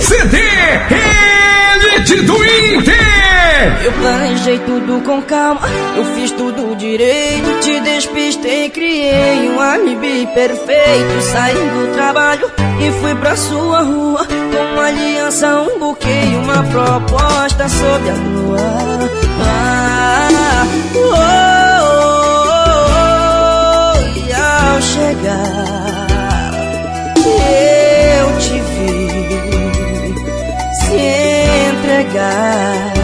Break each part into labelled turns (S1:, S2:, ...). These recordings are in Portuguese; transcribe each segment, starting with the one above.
S1: CD Elite do Inter.
S2: Eu planejei tudo com calma, eu fiz tudo direito. Te despistei, criei um alibi perfeito. Saí do trabalho e fui pra sua rua. Com uma aliança, um buquê e uma proposta sob a lua. Ah, oh, oh, oh, e ao chegar eu entregar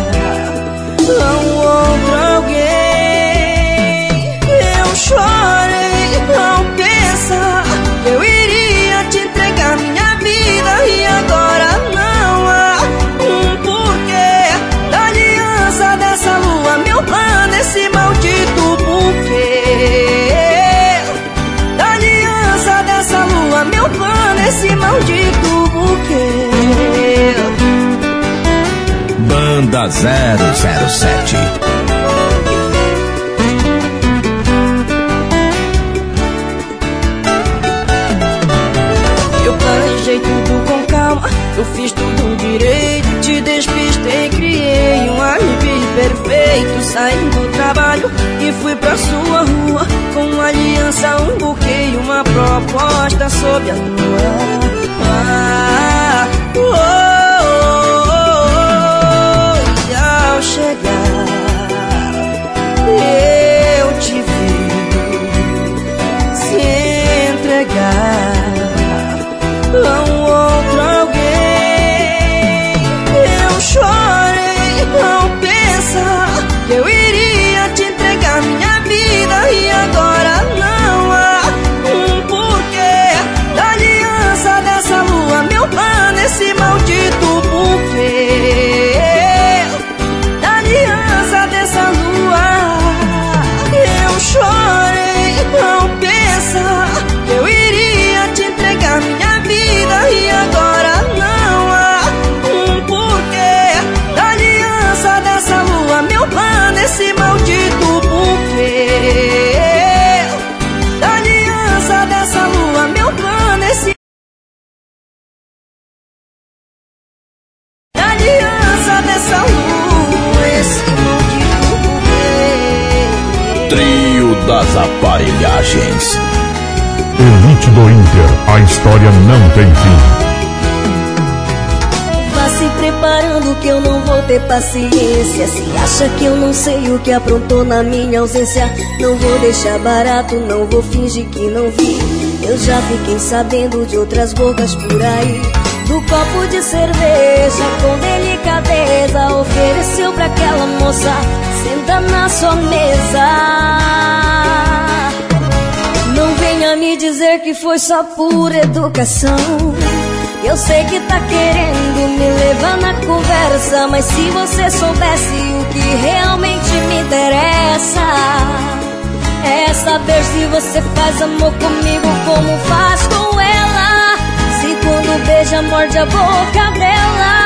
S1: 007.
S2: Eu planejei tudo com calma, eu fiz tudo direito, te despistei, criei um alibi perfeito. Saí do trabalho e fui pra sua rua, com uma aliança, um buquê e uma proposta sob a lua. Ah, oh, chegar, eu te vi se entregar
S1: das Aparelhagens.
S3: Elite do Inter, a história não tem fim.
S4: Vá se preparando que eu não vou ter paciência. Se acha que eu não sei o que aprontou na minha ausência, não vou deixar barato, não vou fingir que não vi. Eu já fiquei sabendo de outras bocas por aí. Do copo de cerveja com delicadeza ofereceu pra aquela moça, senta na sua mesa. Não venha me dizer que foi só por educação. Eu sei que tá querendo me levar na conversa, mas se você soubesse o que realmente me interessa, é saber se você faz amor comigo como faz com ela. Se quando beija, morde a boca dela.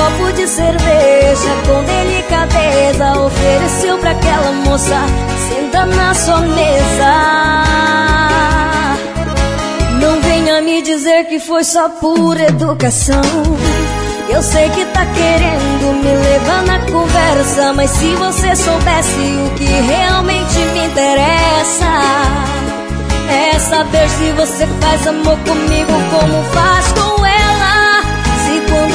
S4: copo de cerveja com delicadeza ofereceu pra aquela moça, senta na sua mesa. Não venha me dizer que foi só por educação. Eu sei que tá querendo me levar na conversa, mas se você soubesse o que realmente me interessa, é saber se você faz amor comigo como faz com ela.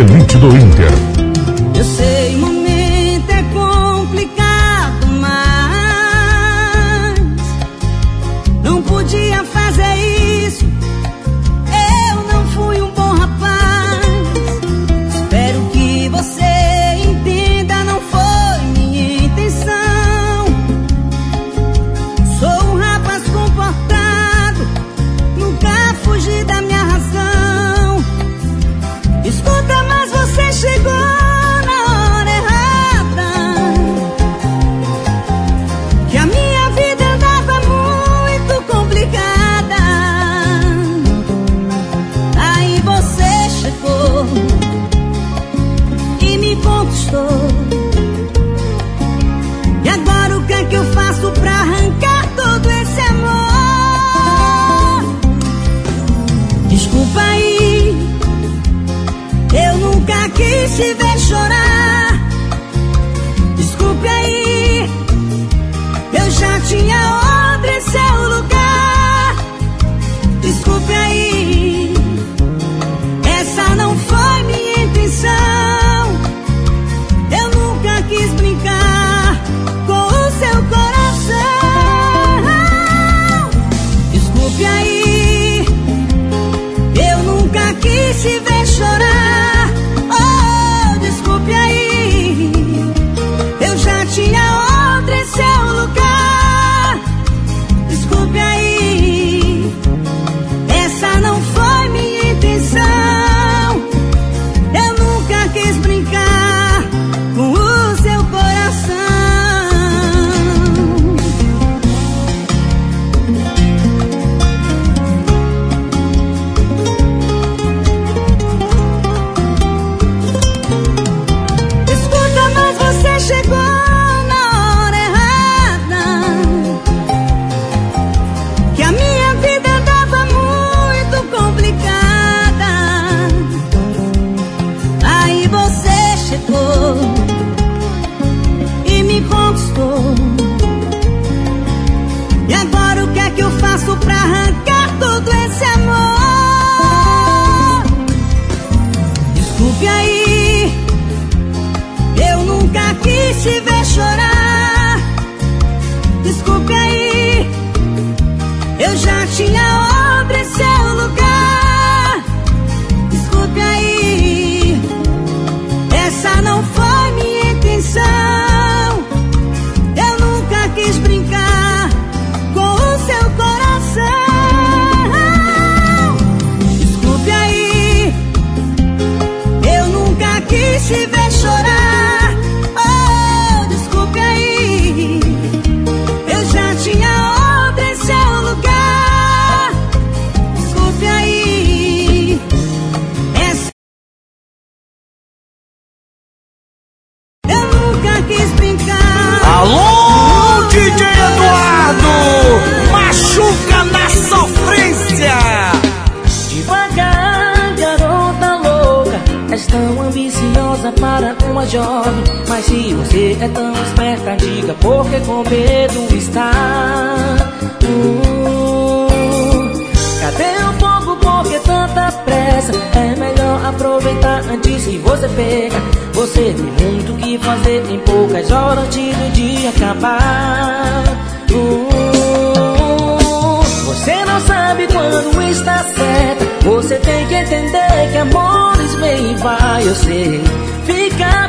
S3: elite do Inter.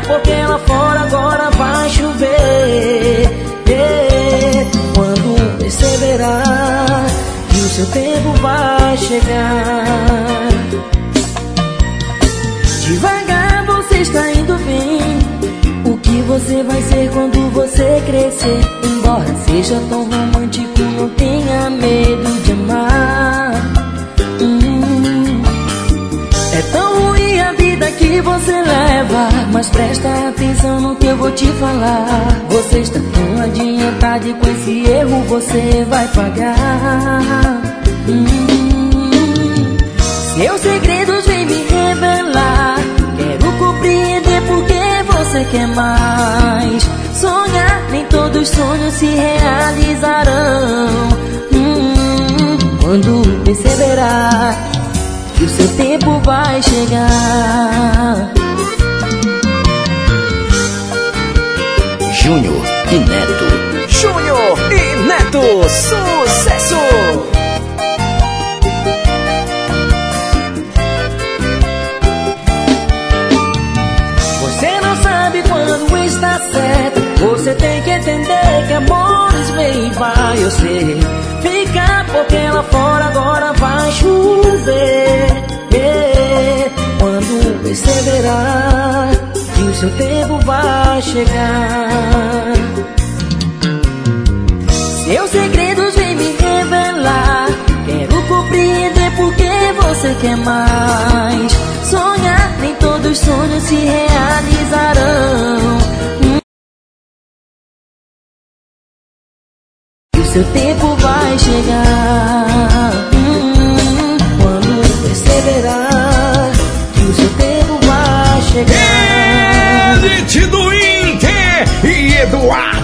S5: Porque lá fora agora vai chover. E Quando perceberá que o seu tempo vai chegar. Devagar você está indo bem. O que você vai ser quando você crescer? Embora seja tão romântico, não tenha medo de amar.
S6: Mas presta atenção no que eu vou te falar. Você está tão adiantado e com esse erro você vai pagar. Hum, seus segredos vem me revelar. Quero compreender porque você quer mais. Sonhar, nem todos os sonhos se realizarão. Hum, quando perceberá que o seu tempo vai chegar.
S7: Júnior e Neto.
S8: Júnior e Neto, sucesso!
S6: Você não sabe quando está certo. Você tem que entender que amores vem e vai. Eu sei. Fica porque lá fora agora vai chover. É, quando perceberá que o seu tempo vai chegar. Seus segredos vem me revelar. Quero compreender porque você quer mais. Sonhar, nem todos os sonhos se realizarão. Seu tempo vai chegar. Hum, quando perceberá que o seu tempo vai chegar.
S8: Elite do Inter e Eduardo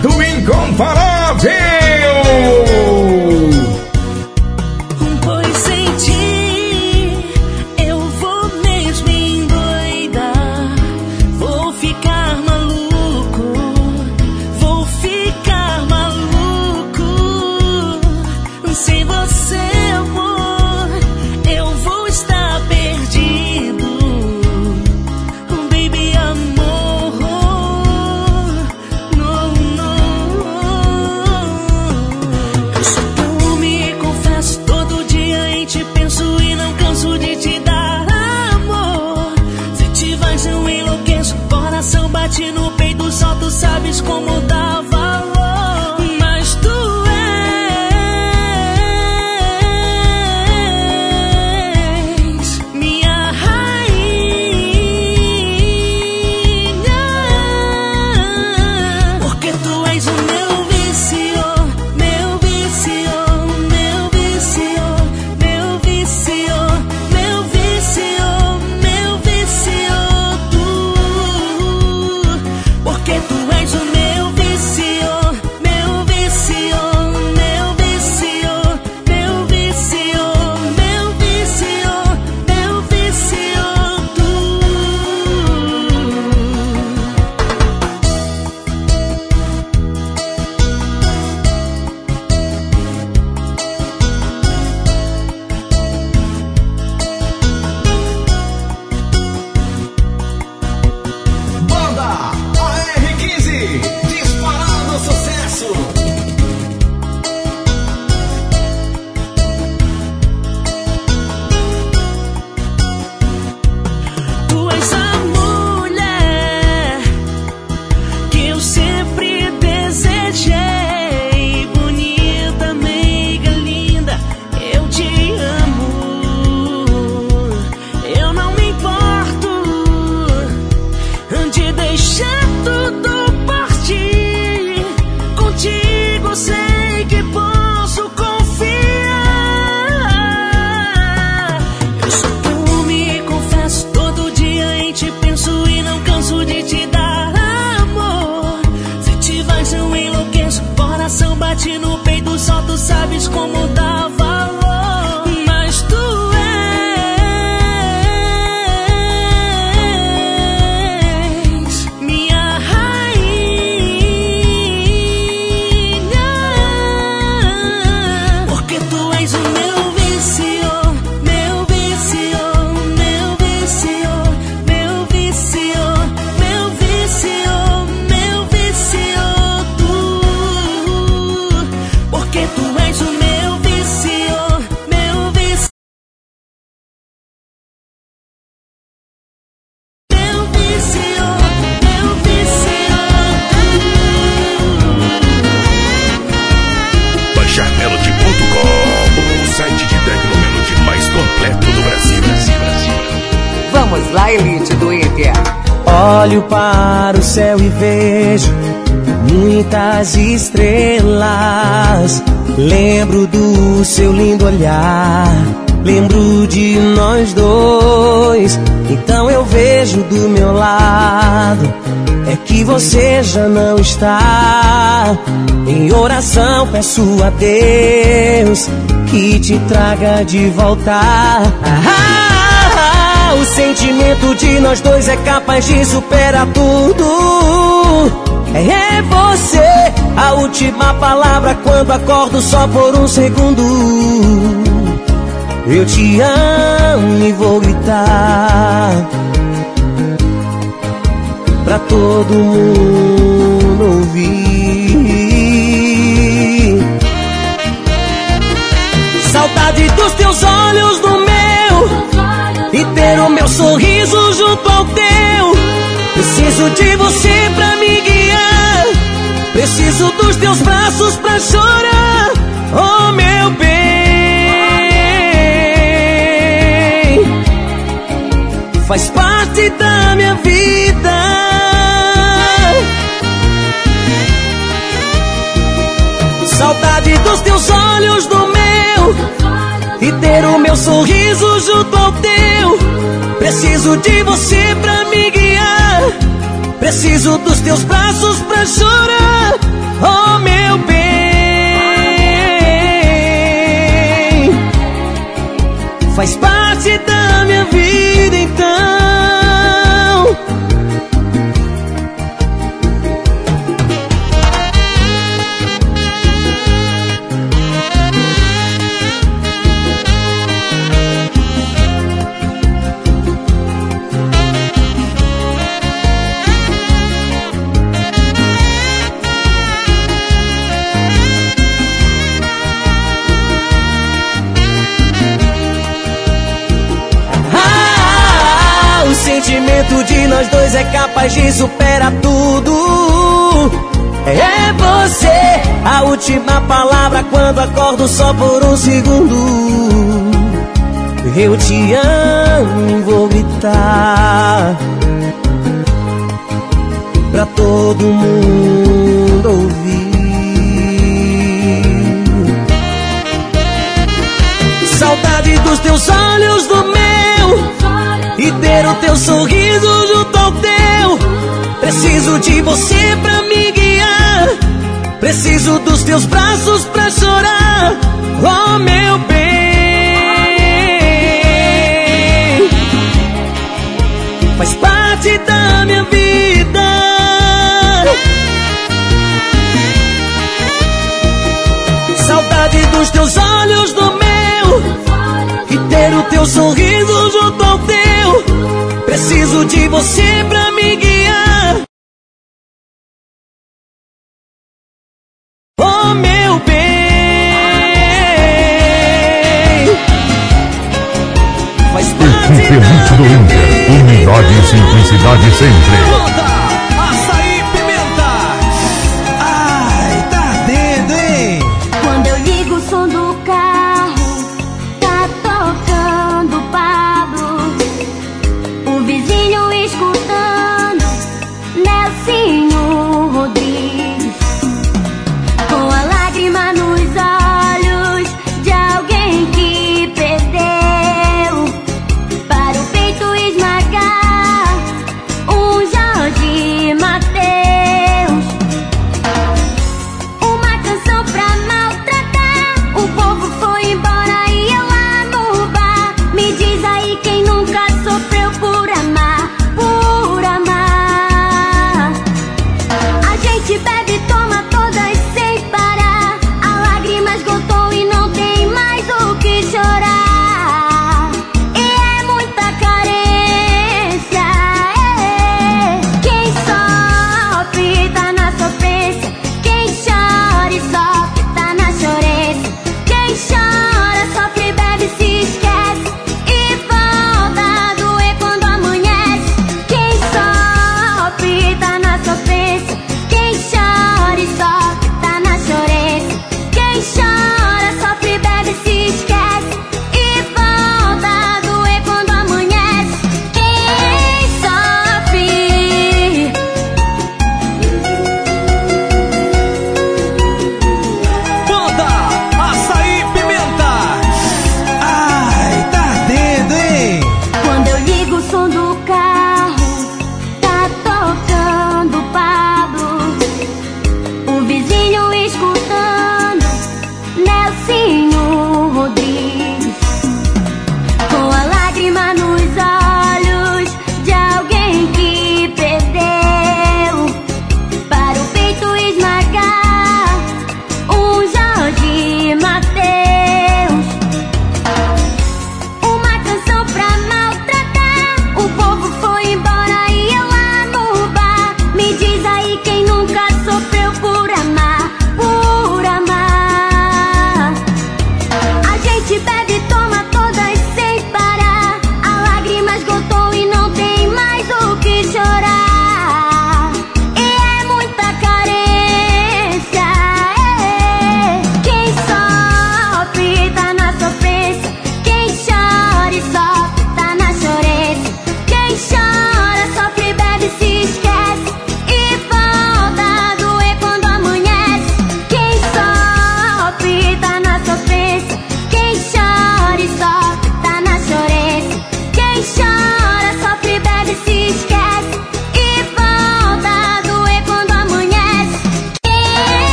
S9: muitas estrelas. Lembro do seu lindo olhar, lembro de nós dois. Então eu vejo do meu lado, é que você já não está. Em oração peço a Deus que te traga de volta. Ah, o sentimento de nós dois é capaz de superar tudo. É você a última palavra quando acordo só por um segundo. Eu te amo e vou gritar pra todo mundo ouvir. Saudade dos teus olhos no meu e ter o meu sorriso junto ao teu. Preciso de você pra me. Preciso dos teus braços pra chorar. Oh, meu bem. Faz parte da minha vida. Saudade dos teus olhos no meu. E ter o meu sorriso junto ao teu. Preciso de você pra me guiar. Preciso dos teus braços pra chorar. Oh, meu bem. Faz parte da de nós dois é capaz de superar tudo. É você a última palavra quando acordo só por um segundo. Eu te amo, vou gritar pra todo mundo ouvir. Saudade dos teus olhos no meu e ter o teu sorriso. Preciso de você pra me guiar. Preciso dos teus braços pra chorar. Oh, meu bem. Faz parte da minha vida. Saudade dos teus olhos no meu e ter o teu sorriso junto ao teu. Preciso de você pra me guiar.
S10: Humildade e simplicidade sempre.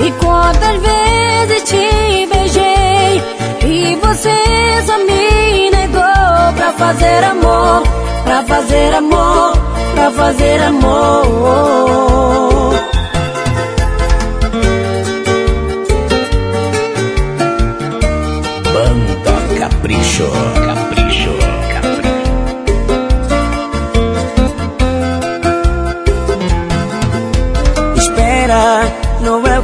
S4: E quantas vezes te beijei e você só me negou pra fazer amor, pra fazer amor, pra fazer amor.
S11: Banda Capricho.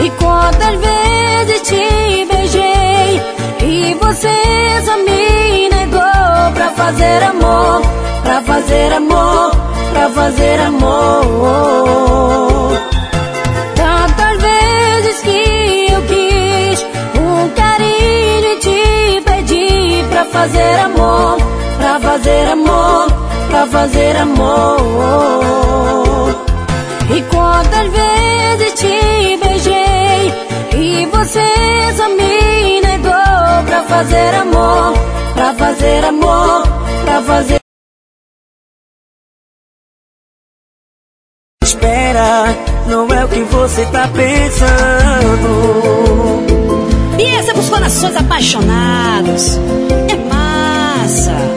S4: e quantas vezes te beijei E você só me negou Pra fazer amor, pra fazer amor, pra fazer amor. Tantas vezes que eu quis Um carinho e te pedi Pra fazer amor, pra fazer amor, pra fazer amor. E quantas vezes te você só me negou pra fazer amor, pra fazer amor, pra fazer.
S12: Espera, não é o que você tá pensando.
S13: E essa é pros corações apaixonados. É massa.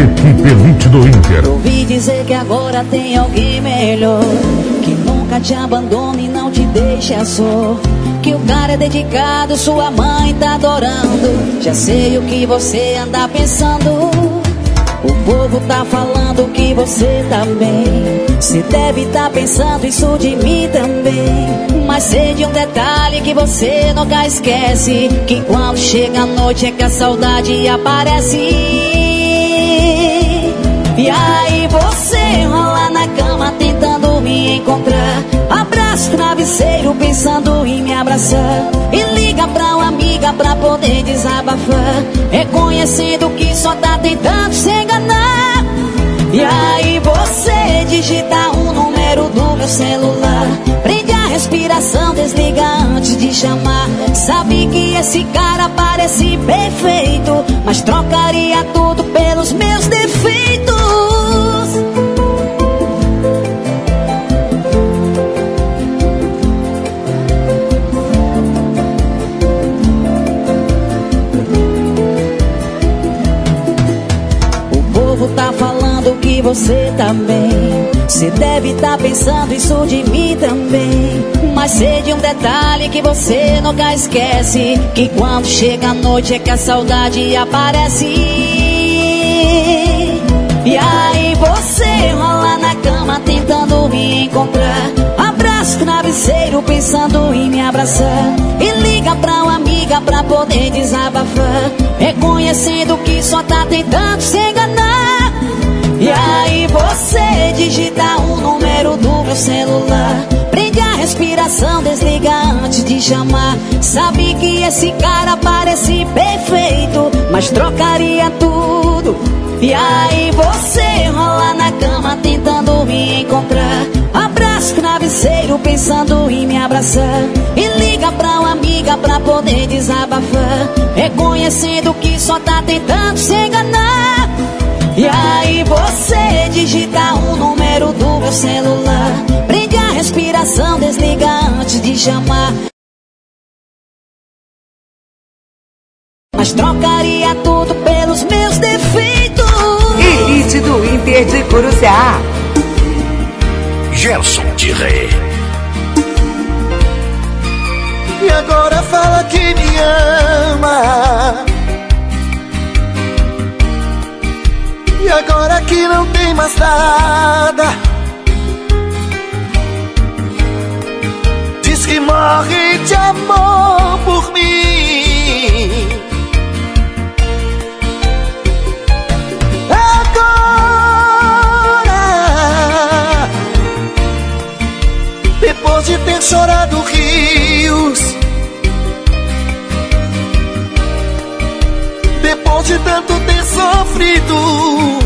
S3: Equipe Elite do Inter.
S13: Ouvi dizer que agora tem alguém melhor. Que nunca te abandona e não te deixa só. Que o cara é dedicado, sua mãe tá adorando. Já sei o que você anda pensando. O povo tá falando que você tá bem. Se deve tá pensando isso de mim também. Mas sei de um detalhe que você nunca esquece: que quando chega a noite é que a saudade aparece. E aí você rola na cama tentando me encontrar. Abraço travesseiro pensando em me abraçar. E liga pra uma amiga pra poder desabafar. Reconhecendo que só tá tentando se enganar. E aí você digita o número do meu celular. Prende a respiração, desliga antes de chamar. Sabe que esse cara parece perfeito, mas trocaria tudo pelos meus defeitos. Você também. Você deve tá pensando isso de mim também. Mas sei de um detalhe que você nunca esquece: que quando chega a noite é que a saudade aparece. E aí você rola na cama tentando me encontrar. Abraço travesseiro pensando em me abraçar. E liga pra uma amiga pra poder desabafar. Reconhecendo que só tá tentando se enganar. E aí você digita o número do meu celular. Prende a respiração, desliga antes de chamar. Sabe que esse cara parece perfeito, mas trocaria tudo. E aí você rola na cama tentando me encontrar. Abraço travesseiro pensando em me abraçar. E liga pra uma amiga pra poder desabafar. Reconhecendo que só tá tentando se enganar. E aí você digita o número do meu celular. Prende a respiração, desliga antes de chamar. Mas trocaria tudo pelos meus defeitos.
S14: Elite do Inter de Curuciá.
S11: Gerson de Rei.
S15: E agora fala que me ama. Agora que não tem mais nada. Diz que morre de amor por mim. Agora, depois de ter chorado rios, depois de tanto ter sofrido,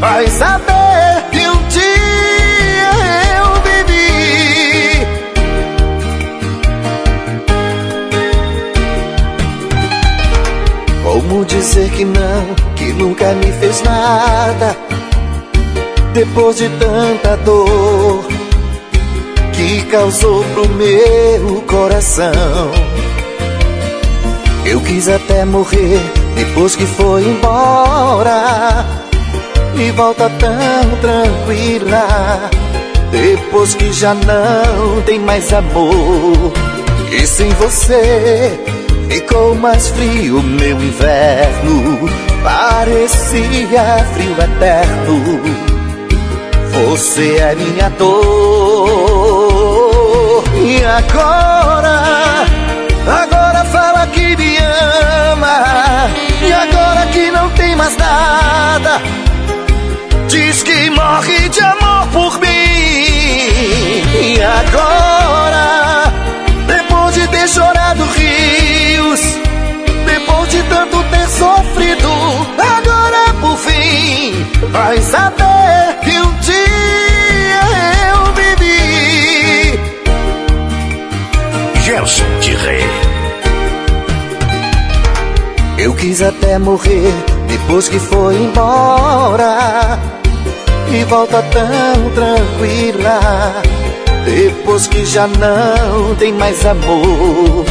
S15: vai saber que um dia eu vivi. Como dizer que não, que nunca me fez nada? Depois de tanta dor Que causou pro meu coração. Eu quis até morrer depois que foi embora E volta tão tranquila Depois que já não tem mais amor E sem você Ficou mais frio meu inverno, parecia frio eterno. Você é minha dor. E agora, agora fala que me ama. E agora que não tem mais nada, diz que morre de amor por mim. E agora, depois de ter chorado rios, depois de tanto ter sofrido, agora por fim vai saber que um dia eu vivi.
S11: Gerson de Rei.
S15: Eu quis até morrer depois que foi embora e volta tão tranquila. Depois que já não tem mais amor.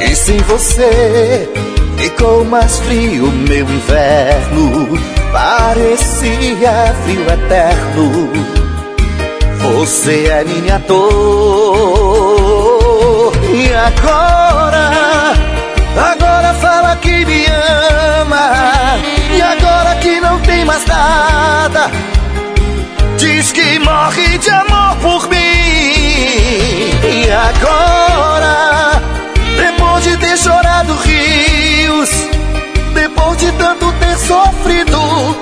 S15: E sem você ficou mais frio meu inverno. Parecia frio eterno. Você é minha dor. E agora, agora fala que me ama. E agora que não tem mais nada Diz que morre de amor por mim. E agora Depois de ter chorado rios Depois de tanto ter sofrido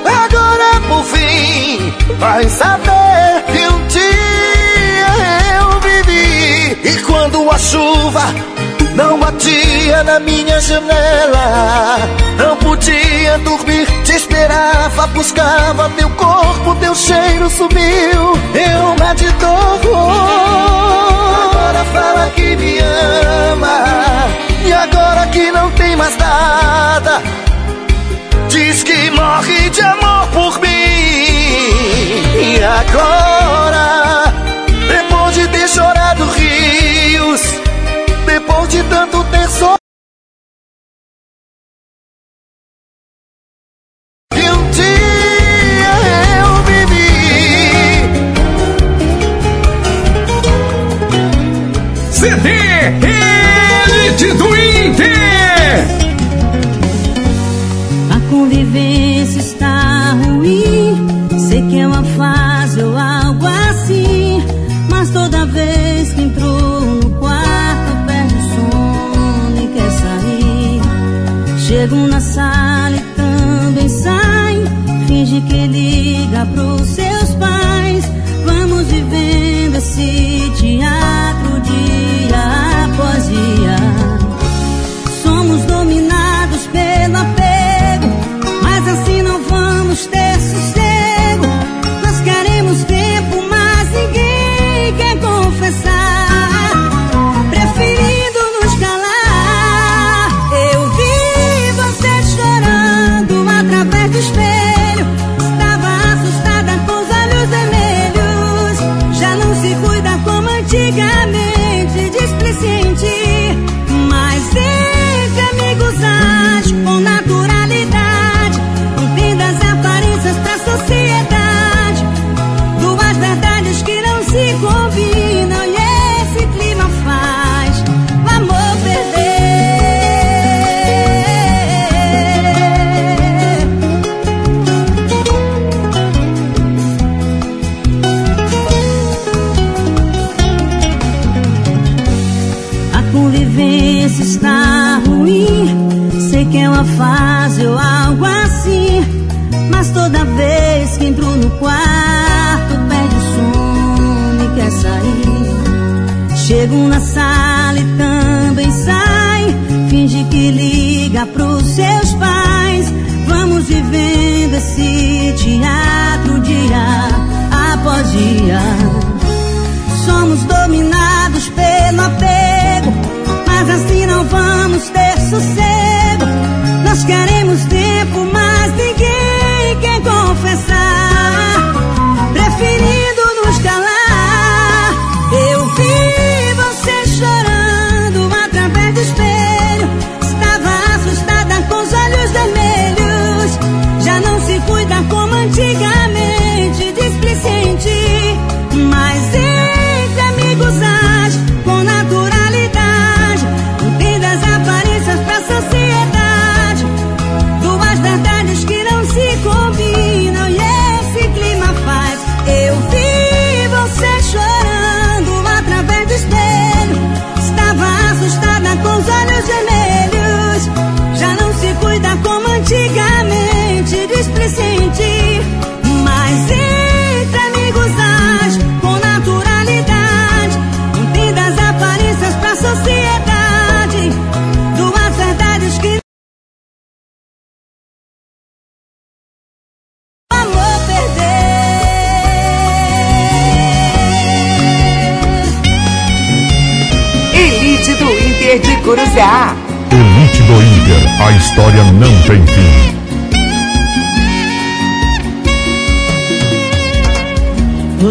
S15: Agora por fim Vai saber que um dia eu vivi. E quando a chuva não batia na minha janela. Não podia dormir, te esperava, buscava Teu corpo, teu cheiro sumiu. Eu medito Agora fala que me ama. E agora que não tem mais nada Diz que morre de amor por mim. E agora Depois de ter chorado rios de tanto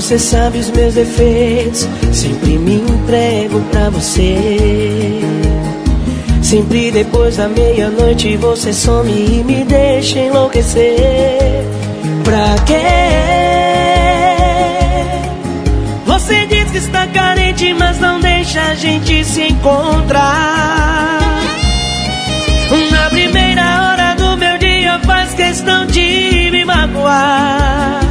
S16: Você
S8: sabe os meus defeitos, sempre me entrego pra você. Sempre depois da meia-noite você some e me deixa enlouquecer. Pra quê? Você diz que está carente, mas não deixa a gente se encontrar. Na primeira hora do meu dia faz questão de me magoar.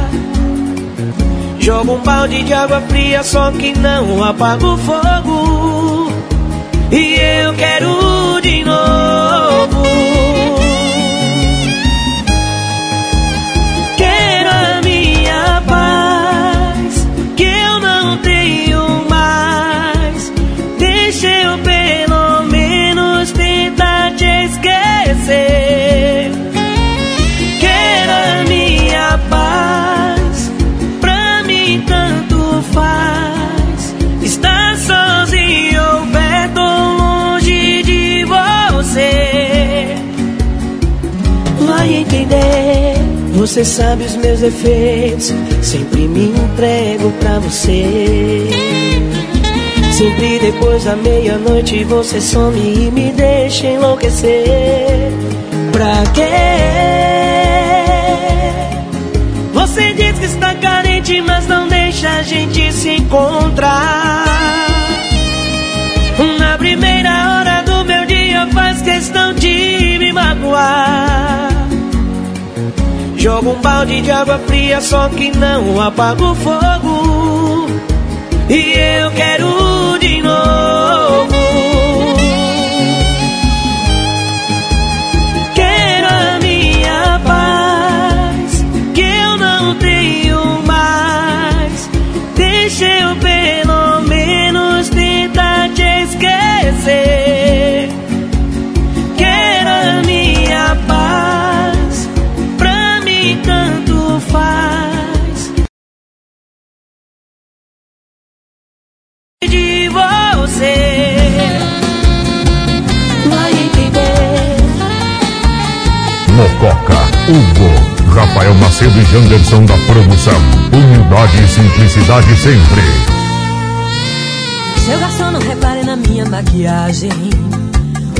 S8: Jogo um balde de água fria, só que não apago o fogo. E eu quero Você sabe os meus defeitos, sempre me entrego pra você. Sempre depois da meia-noite você some e me deixa enlouquecer. Pra quê? Você diz que está carente, mas não deixa a gente se encontrar. Na primeira hora do meu dia faz questão de me magoar. Jogo um balde de água fria, só que não apago o fogo. E eu quero de novo.
S17: Hugo, Rafael Macedo e Janderson da produção. Humildade e simplicidade sempre.
S18: Seu garçom, não repare na minha maquiagem.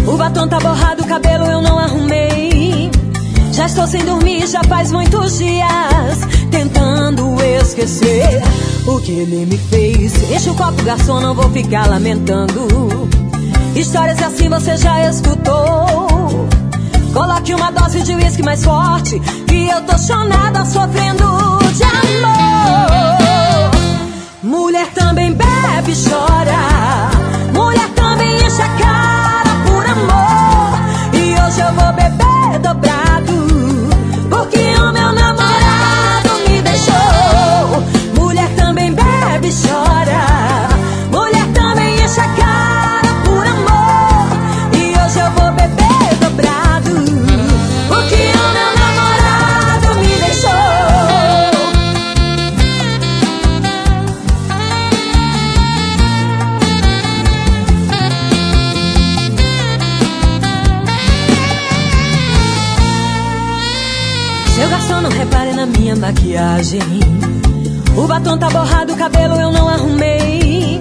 S18: O batom tá borrado, o cabelo eu não arrumei. Já estou sem dormir, já faz muitos dias. Tentando esquecer o que ele me fez. Enche o copo, garçom, não vou ficar lamentando. Histórias assim você já escutou. Coloque uma dose de uísque mais forte. Que eu tô chonada, sofrendo de amor. Mulher também bebe e chora. Mulher também enche a cara maquiagem. O batom tá borrado, o cabelo eu não arrumei.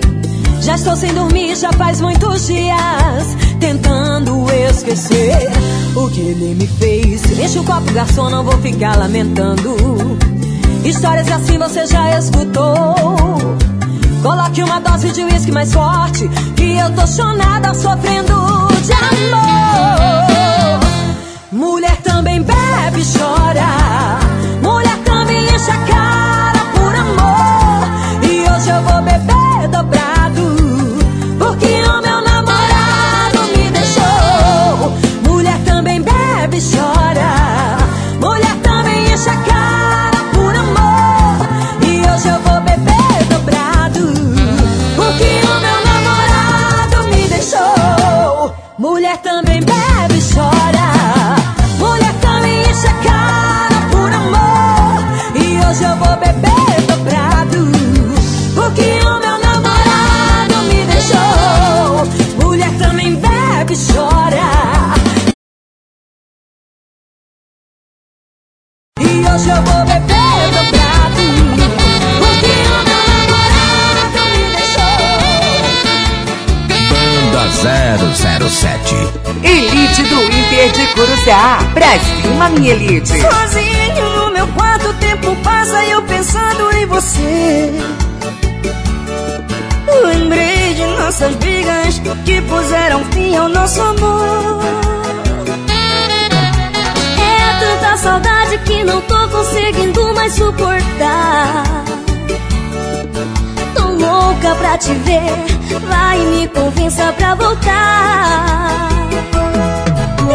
S18: Já estou sem dormir, já faz muitos dias. Tentando esquecer o que ele me fez. Enche o copo, garçom, não vou ficar lamentando. Histórias assim você já escutou. Coloque uma dose de uísque mais forte. Que eu tô chonada, sofrendo de amor. Mulher também bebe e chora. Mulher também
S14: Elite do Inter de Curuçá. Pra cima, minha elite.
S18: Sozinho no meu quarto, o tempo passa e eu pensando em você. Lembrei de nossas brigas que puseram fim ao nosso amor.
S4: É tanta saudade que não tô conseguindo mais suportar. Tô louca pra te ver vai me convença pra voltar.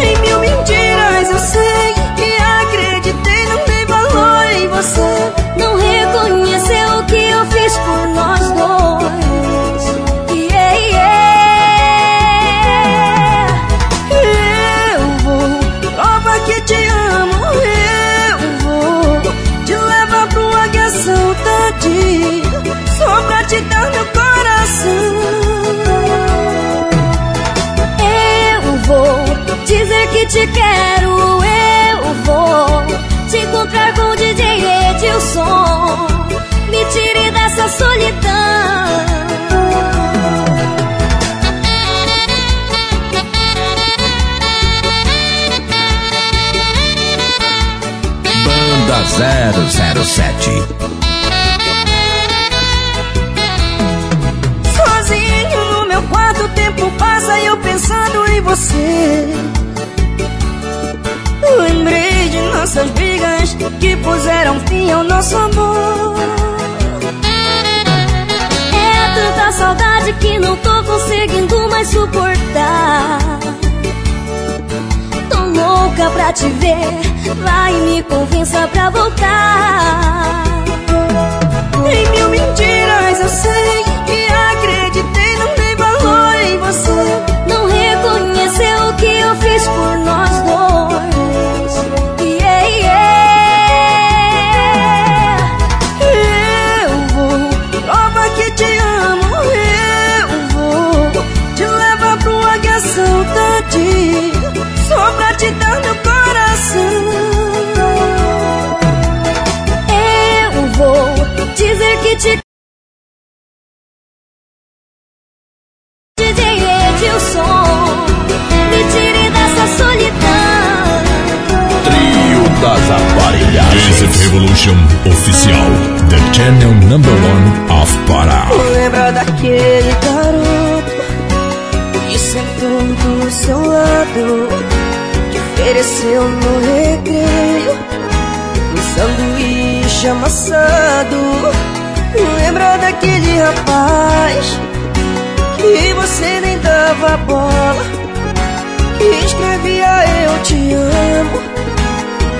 S18: Em mil mentiras eu sei que acreditei, não dei valor em você.
S4: Não reconheceu o que eu fiz por nós dois. Yeah, yeah.
S18: Eu vou, prova que te amo. Eu vou te levar pro águia saudade, só pra te dar meu coração.
S4: Vou dizer que te quero. Eu vou te encontrar com o DJ Edilson. Me tire dessa solidão.
S14: Banda 007.
S18: E eu pensando em você. Lembrei de nossas brigas que puseram fim ao nosso amor.
S4: É uma saudade que não tô conseguindo mais suportar. Tô louca pra te ver, vai me convença pra voltar.
S2: Em mil mentiras eu sei
S3: Music Revolution Oficial. The channel number one of Pará.
S2: Lembra daquele garoto que sentou do seu lado, que ofereceu no recreio um sanduíche amassado. Lembra daquele rapaz que você nem dava bola, que escrevia eu te amo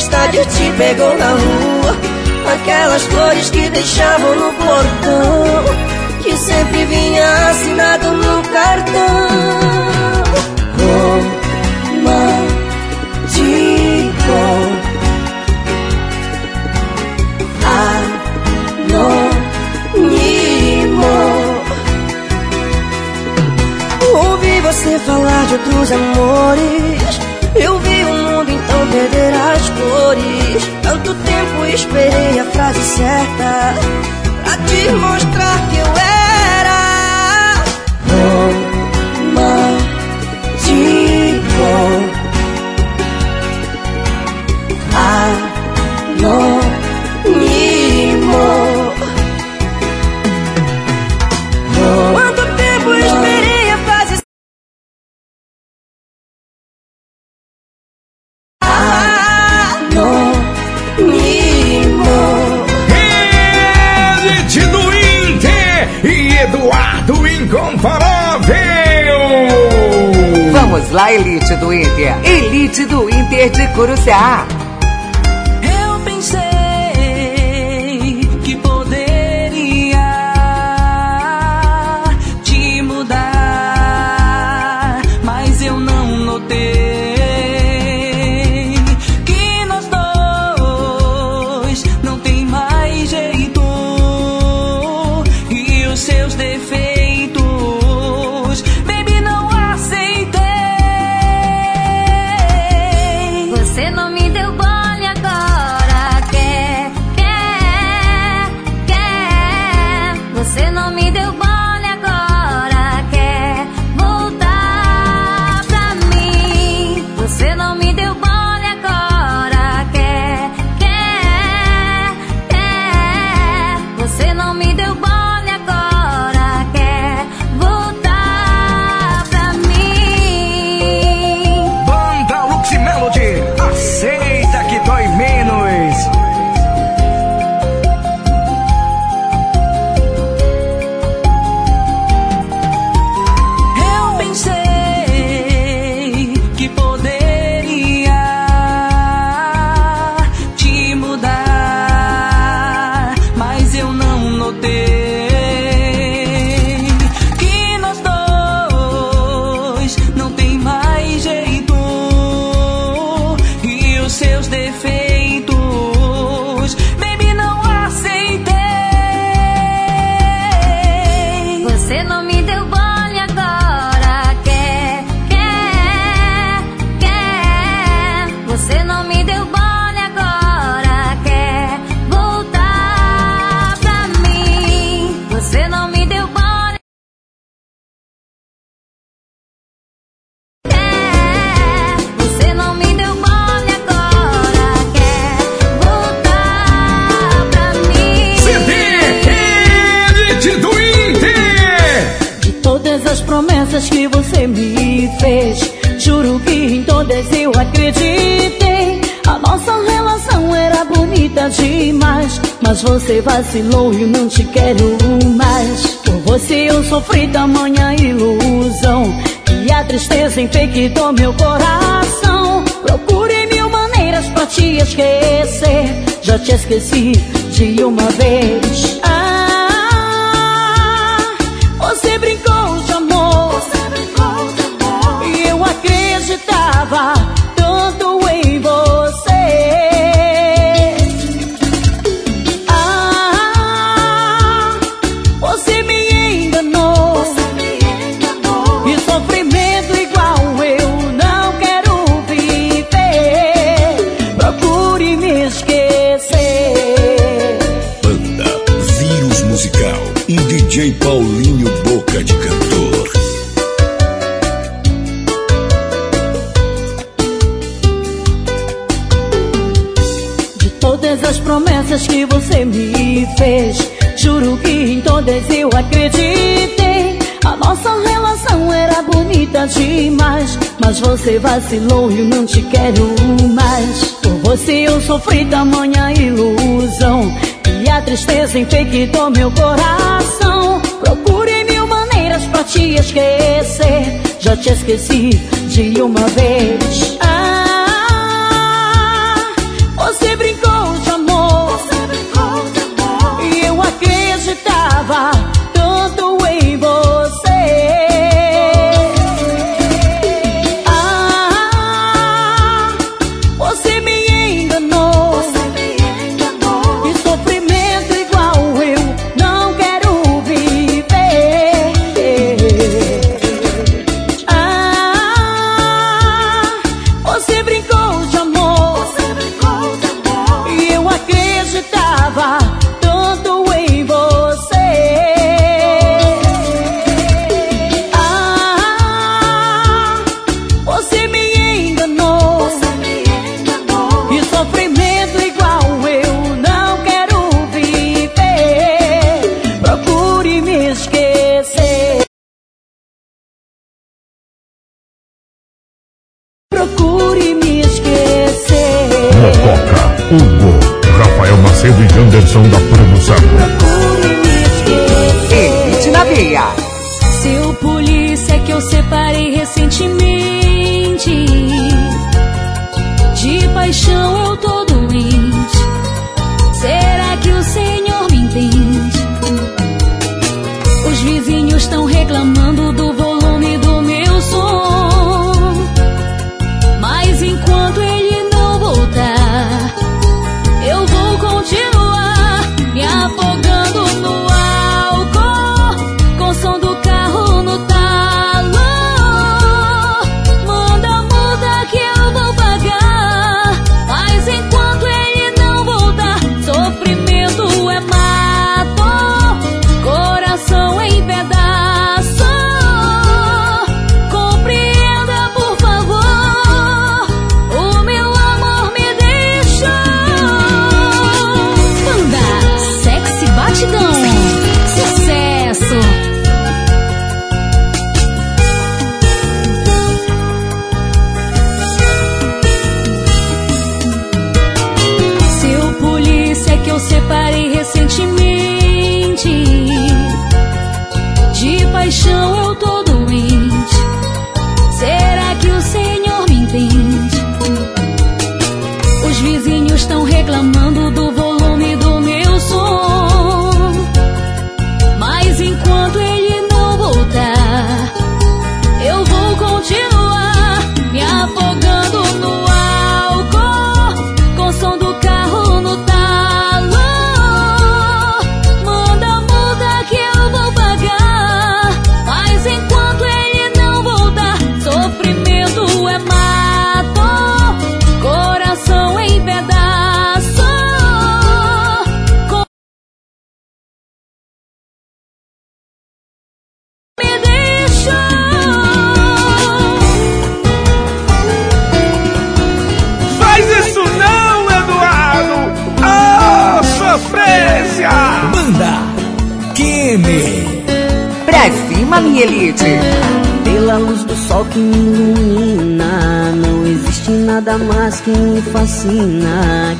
S2: tempestade te pegou na rua. Aquelas flores que deixavam no portão Que sempre vinha assinado no cartão. Romântico. Anônimo. Ouvi você falar de outros amores perder as cores. Tanto tempo esperei a frase certa Pra te mostrar que eu
S5: te
S6: esqueci de uma vez. mas eu acreditei. A nossa relação era bonita demais. Mas você vacilou e eu não te quero mais. Por você eu sofri tamanha ilusão. E a tristeza infectou meu coração. Procurei mil maneiras pra te esquecer. Já te esqueci de uma vez.
S2: paixão eu tô doente. Será que o Senhor me entende? Os vizinhos estão reclamando.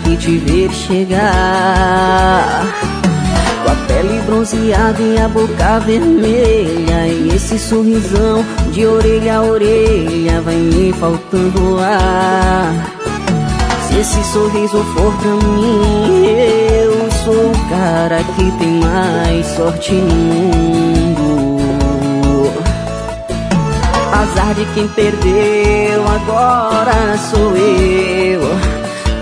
S2: Que
S13: te ver chegar. Com a pele bronzeada e a boca vermelha E esse sorrisão de orelha a orelha Vai me faltando ar. Se esse sorriso for pra mim Eu sou o cara que tem mais sorte no mundo. Azar de quem perdeu, agora sou eu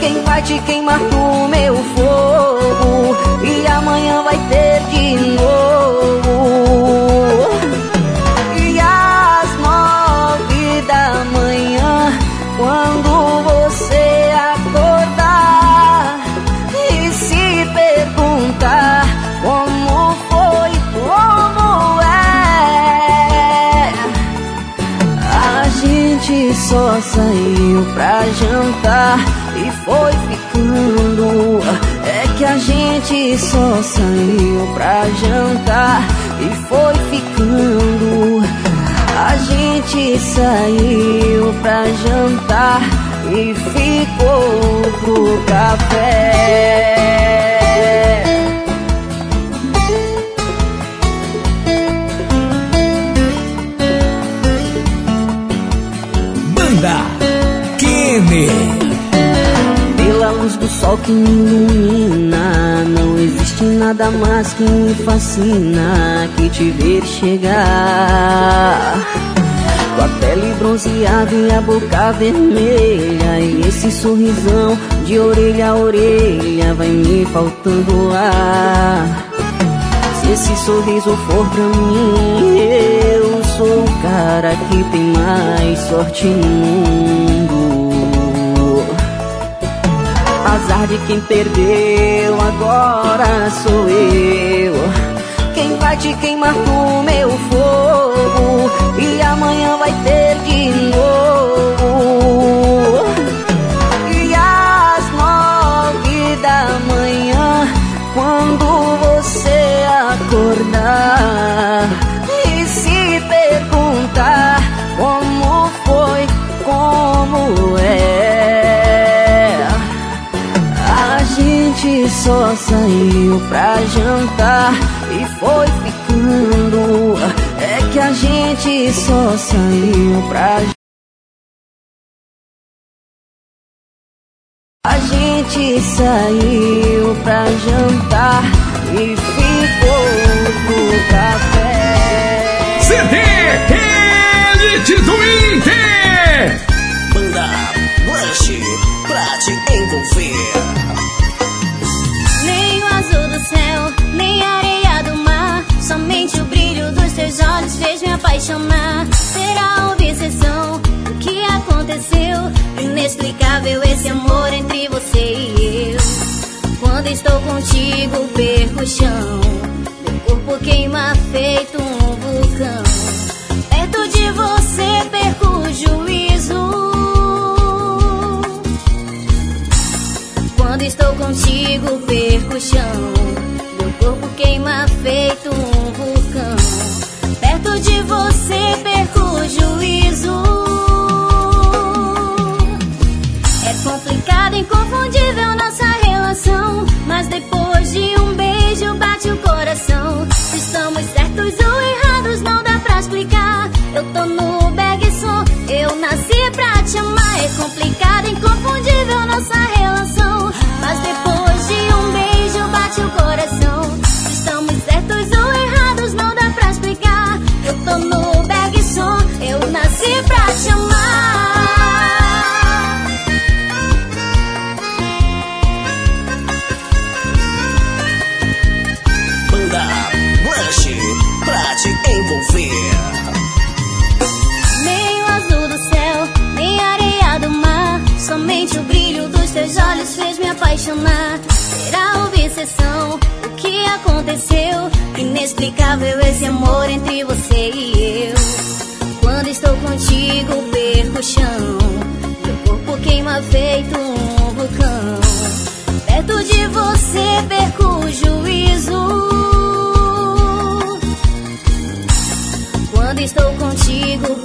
S13: quem vai te queimar no meu fogo. E amanhã vai ter de novo. E às nove da manhã Quando você acordar E se perguntar Como foi, como é. A gente só saiu pra jantar foi ficando. É que a gente só saiu pra jantar e foi ficando. A gente saiu pra jantar e ficou pro café. Que ilumina. Não existe nada mais que me fascina Que te ver chegar. Com a pele bronzeada e a boca vermelha E esse sorrisão de orelha a orelha Vai me faltando ar. Se esse sorriso for pra mim Eu sou o cara que tem mais sorte no mundo Azar de quem perdeu, agora sou eu. Quem vai te queimar com meu fogo e amanhã vai ter de novo. E às nove da manhã, quando você acordar e se perguntar só saiu pra jantar e foi ficando. É que a gente só saiu pra A gente saiu pra jantar e ficou pro café.
S1: CD Elite do Inter!
S2: Banda Blush pra te
S10: olhos fez me apaixonar. Será obsessão o que aconteceu? Inexplicável esse amor entre você e eu. Quando estou contigo, perco o chão. Meu corpo queima feito um vulcão. Perto de você, perco o juízo. Quando estou contigo, perco o chão. Meu corpo queima feito um vulcão. Você, perco o juízo. É complicado, inconfundível nossa relação. Mas depois de um beijo, bate o coração. Se estamos certos ou errados, não dá pra explicar. Eu tô no bag som, eu nasci pra te amar. É complicado, inconfundível nossa relação. Teus olhos fez me apaixonar. Será obsessão o que aconteceu? Inexplicável esse amor entre você e eu. Quando estou contigo, perco o chão. Meu corpo queima feito um vulcão. Perto de você, perco o juízo. Quando estou contigo,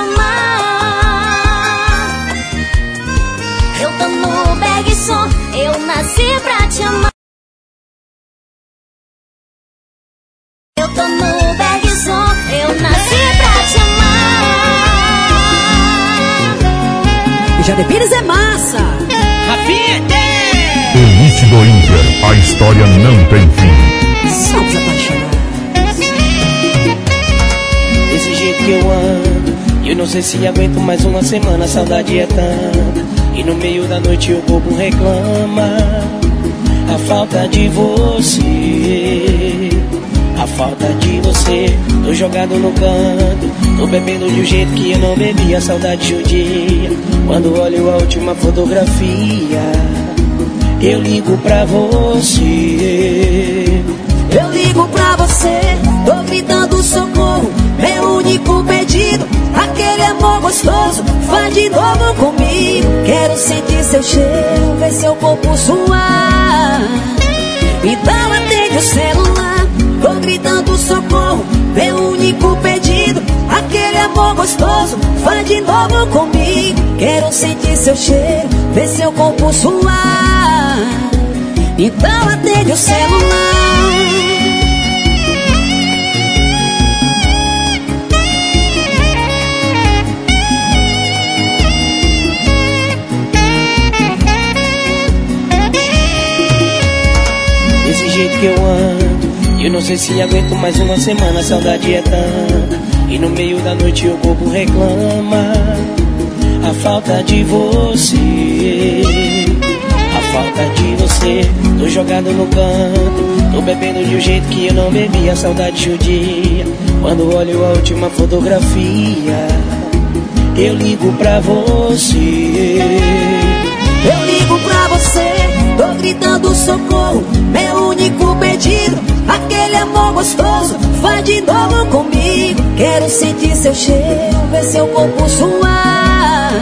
S10: amar. Eu tô no Bergson, eu nasci pra te amar. Eu tô no Bergson, eu nasci pra te amar.
S13: Já de Pires é massa.
S17: Elite do Inter, a história não tem fim.
S13: Somos apaixonados.
S8: Eu não sei se aguento mais uma semana, a saudade é tanta. E no meio da noite o bobo reclama a falta de você. A falta de você, tô jogado no canto, tô bebendo de um jeito que eu não bebia, a saudade judia. Quando olho a última fotografia, eu ligo pra você.
S13: Eu ligo pra você, tô gritando gostoso. Faz de novo comigo. Quero sentir seu cheiro, ver seu corpo suar. Então atende o celular, tô gritando socorro. Meu único pedido, aquele amor gostoso. Faz de novo comigo. Quero sentir seu cheiro, ver seu corpo suar. Então atende o celular.
S8: Eu não sei se aguento mais uma semana, a saudade é tanta. E no meio da noite o corpo reclama a falta de você. A falta de você, tô jogado no canto, tô bebendo de um jeito que eu não bebia, saudade judia. Quando olho a última fotografia, eu ligo pra você.
S13: Eu ligo pra você, tô gritando socorro. Meu único pedido, aquele amor gostoso. Faz de novo comigo. Quero sentir seu cheiro, ver seu corpo suar.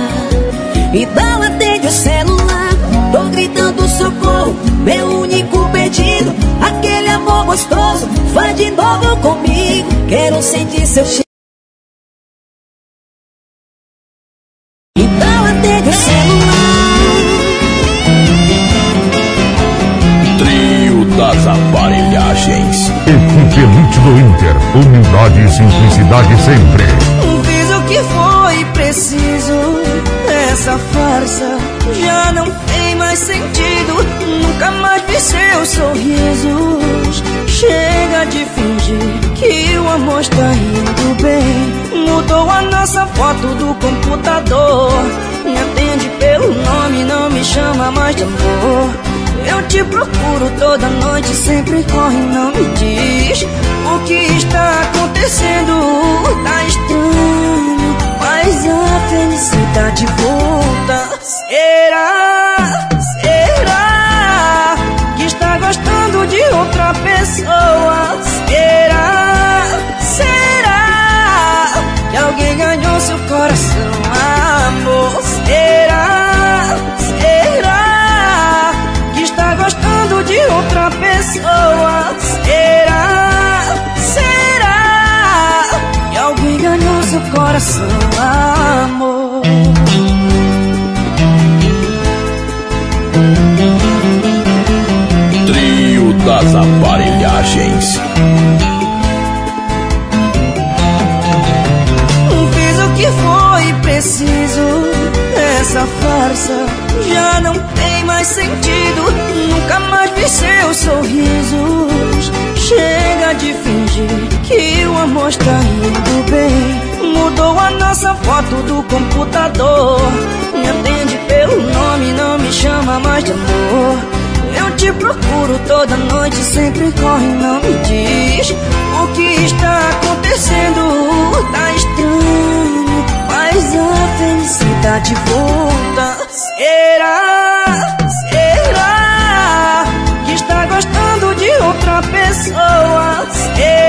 S13: Então atende o celular, tô gritando socorro. Meu único pedido, aquele amor gostoso. Faz de novo comigo. Quero sentir seu cheiro.
S17: Do Inter, humildade e simplicidade sempre.
S2: Fiz o que foi preciso. Essa farsa já não tem mais sentido. Nunca mais vi seus sorrisos. Chega de fingir que o amor está indo bem. Mudou a nossa foto do computador. Me atende pelo nome, não me chama mais de amor. Eu te procuro toda noite, sempre corre, não me diz o que está acontecendo. Tá estranho, mas a felicidade volta. Será? Será que está gostando de outra pessoa? Será? Será que alguém ganhou seu coração, amor? Coração, amor?
S17: Trio
S11: das aparelhagens.
S2: Fiz o que foi preciso. Essa farsa já não tem mais sentido. Nunca mais vi seus sorrisos. Chega de fingir que o amor está indo bem. Mudou a nossa foto do computador. Me atende pelo nome, não me chama mais de amor. Eu te procuro toda noite, sempre corre, não me diz o que está acontecendo. Tá estranho, faz a felicidade volta. Será? Será que está gostando de outra pessoa? Será?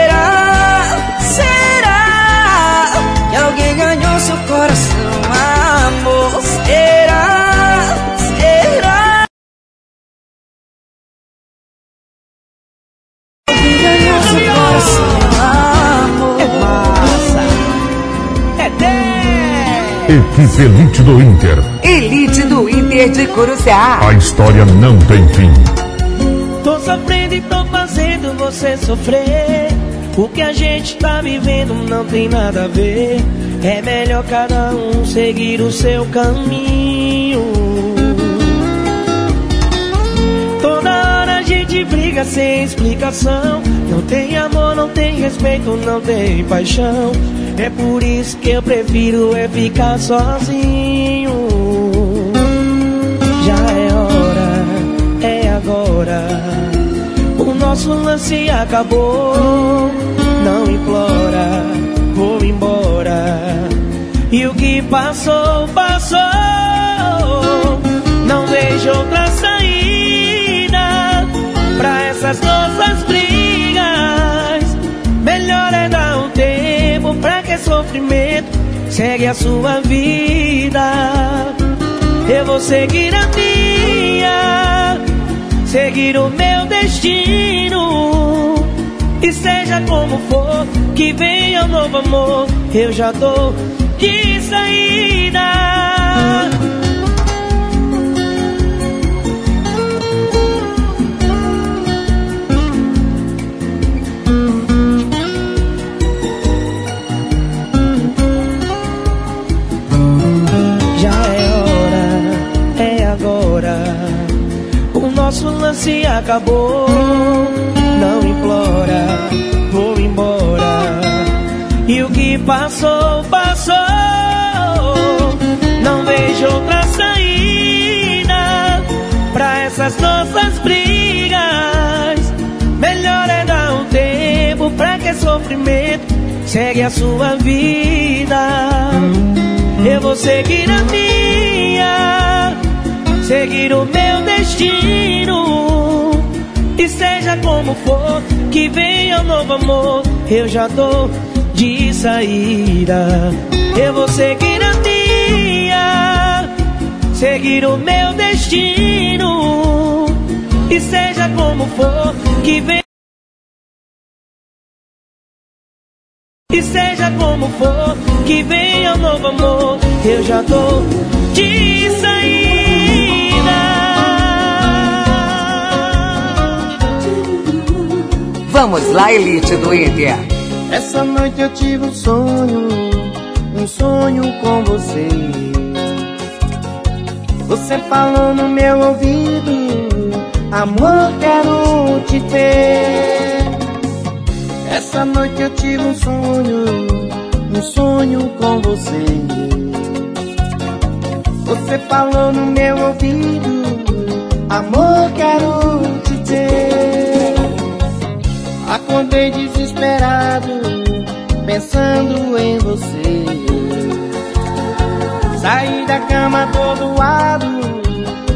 S3: Equipe Elite do Inter.
S14: Elite do Inter de Curuciá.
S3: A história não tem fim.
S8: Tô sofrendo e tô fazendo você sofrer. O que a gente tá vivendo não tem nada a ver. É melhor cada um seguir o seu caminho. Briga sem explicação. Não tem amor, não tem respeito, não tem paixão. É por isso que eu prefiro é ficar sozinho. Já é hora, é agora. O nosso lance acabou. Não implora, vou embora. E o que passou, passou. Não vejo outra saída pra essas nossas brigas. Melhor é dar um tempo pra que sofrimento segue a sua vida. Eu vou seguir a minha, seguir o meu destino. E seja como for, que venha um novo amor, eu já tô de saída. Acabou. Não implora, vou embora. E o que passou, passou. Não vejo outra saída pra essas nossas brigas. Melhor é dar um tempo pra que sofrimento segue a sua vida. Eu vou seguir a minha, seguir o meu destino. E seja como for, que venha um novo amor, eu já tô de saída. Eu vou seguir a minha, seguir o meu destino. E seja como for, que venha. E seja como for, que venha um novo amor, eu já tô
S14: Vamos lá, Elite do Inter.
S19: Essa noite eu tive um sonho, um sonho com você. Você falou no meu ouvido, amor, quero te ter. Essa noite eu tive um sonho, um sonho com você. Você falou no meu ouvido, amor, quero te ter. Acordei desesperado, pensando em você. Saí da cama todo lado,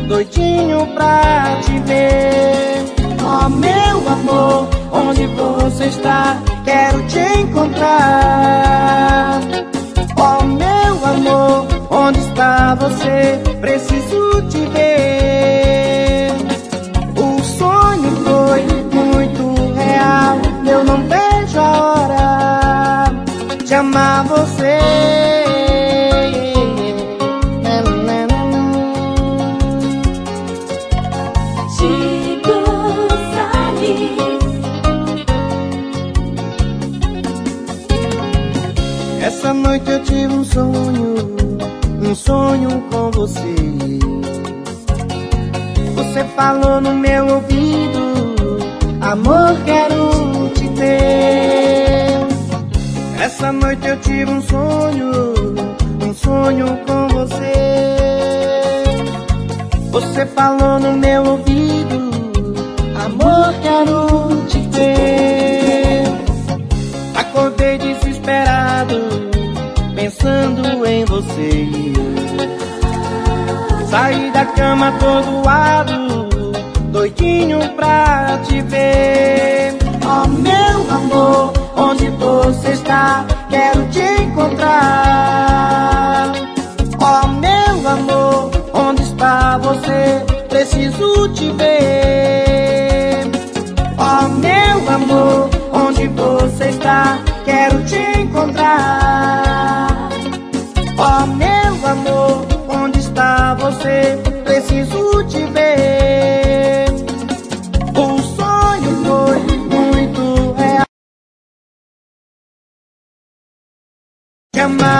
S19: doidinho pra te ver. Oh meu amor, onde você está? Quero te encontrar. Oh meu amor, onde está você? Essa noite eu
S10: tive
S19: um sonho, um sonho com você. Você falou no meu ouvido, amor, quero te ter. Essa noite eu tive um sonho, um sonho com você. Você falou no meu ouvido, amor, quero te ter. Acordei desesperado, pensando em você. Saí da cama todo ado, doidinho pra te ver. Oh meu amor, onde você está? Quero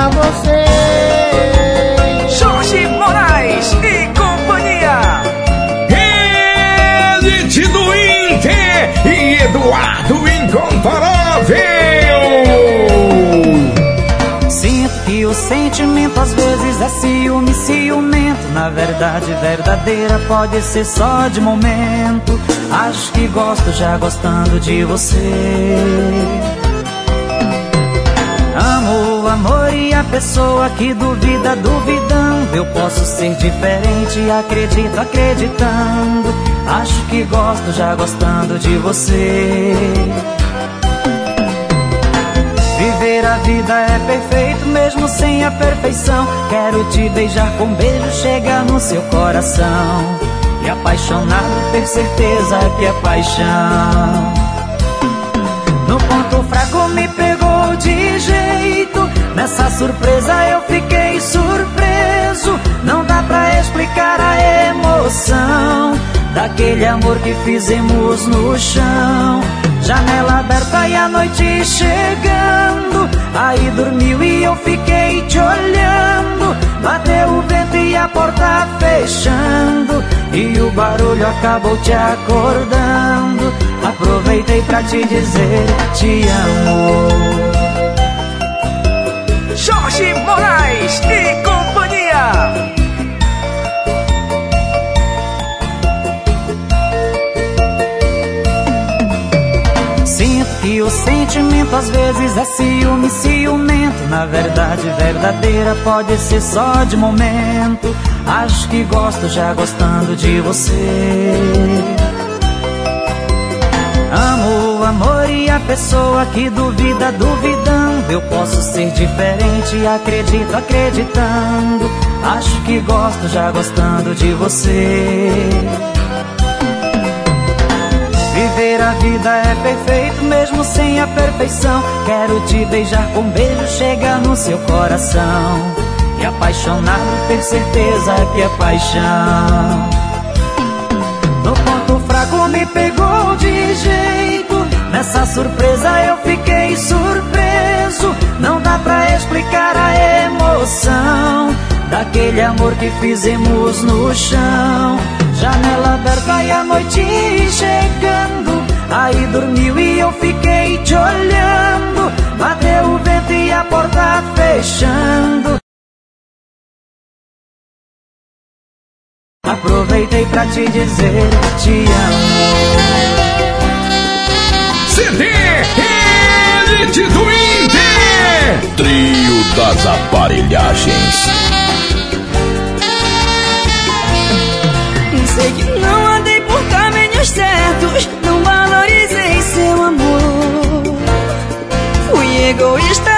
S19: Você.
S1: Jorge Moraes e companhia. Elite do Inter e Eduardo Incomparável.
S5: Sinto que o sentimento às vezes é ciúme, ciumento. Na verdade, verdadeira pode ser só de momento. Acho que gosto já gostando de você. Amo o amor e a pessoa que duvida, duvidando. Eu posso ser diferente, acredito, acreditando. Acho que gosto já gostando de você. Viver a vida é perfeito, mesmo sem a perfeição. Quero te beijar com beijo, chegar no seu coração. E apaixonado, ter certeza que é paixão. No ponto fraco me surpresa eu fiquei surpreso. Não dá pra explicar a emoção daquele amor que fizemos no chão. Janela aberta e a noite chegando. Aí dormiu e eu fiquei te olhando. Bateu o vento e a porta fechando. E o barulho acabou te acordando. Aproveitei pra te dizer te amo.
S1: E companhia.
S5: Sinto que o sentimento às vezes é ciúme, ciumento. Na verdade, verdadeira pode ser só de momento. Acho que gosto já gostando de você. Amo o amor e a pessoa que duvida, duvidando. Eu posso ser diferente, acredito, acreditando. Acho que gosto já gostando de você. Viver a vida é perfeito, mesmo sem a perfeição. Quero te beijar com beijo, chegar no seu coração. E apaixonado, ter certeza que é paixão. No ponto pegou de jeito. Nessa surpresa eu fiquei surpreso. Não dá pra explicar a emoção daquele amor que fizemos no chão. Janela aberta e a noite chegando. Aí dormiu e eu fiquei te olhando. Bateu o vento e a porta fechando. Aproveitei pra te dizer te amo.
S1: CD Elite do Inter.
S11: Trio das aparelhagens.
S2: Sei que não andei por caminhos certos, não valorizei seu amor. Fui egoísta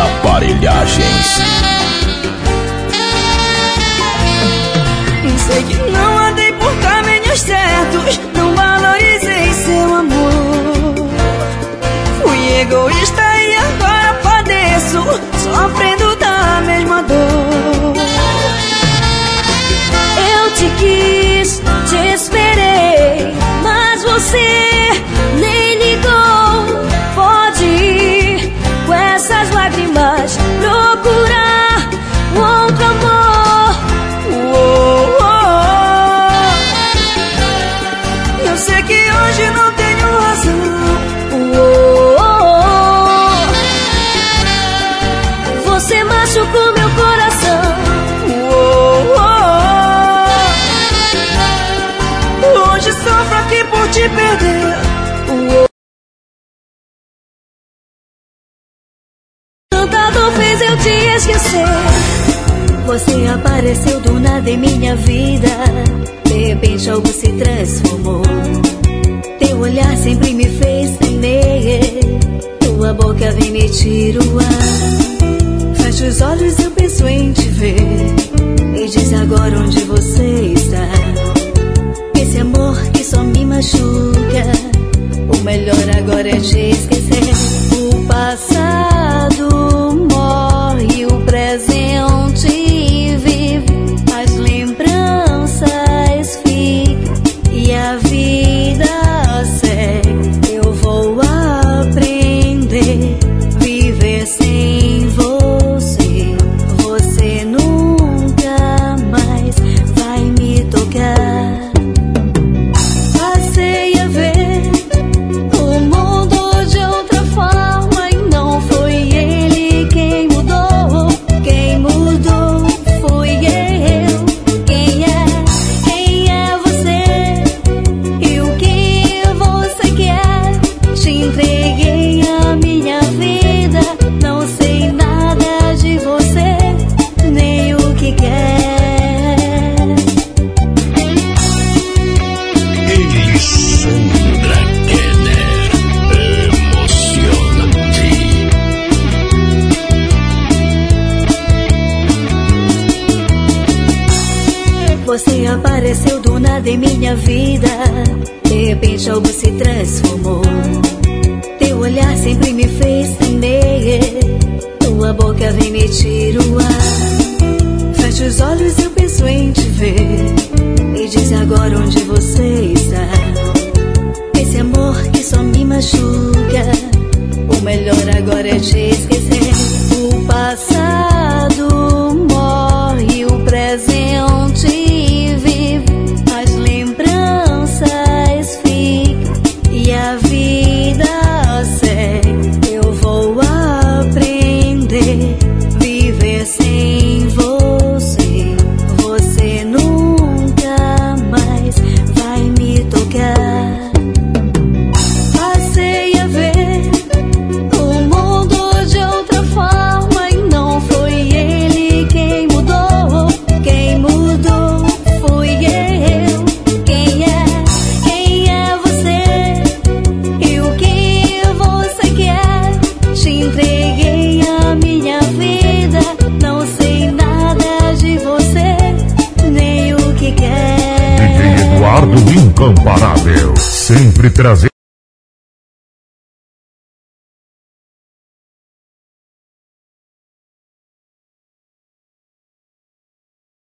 S11: aparelhagens.
S2: Sei que não andei por caminhos certos, não valorizei seu amor. Fui egoísta e agora padeço, sofrendo da mesma dor.
S4: Eu te quis, te esperei, mas você vida.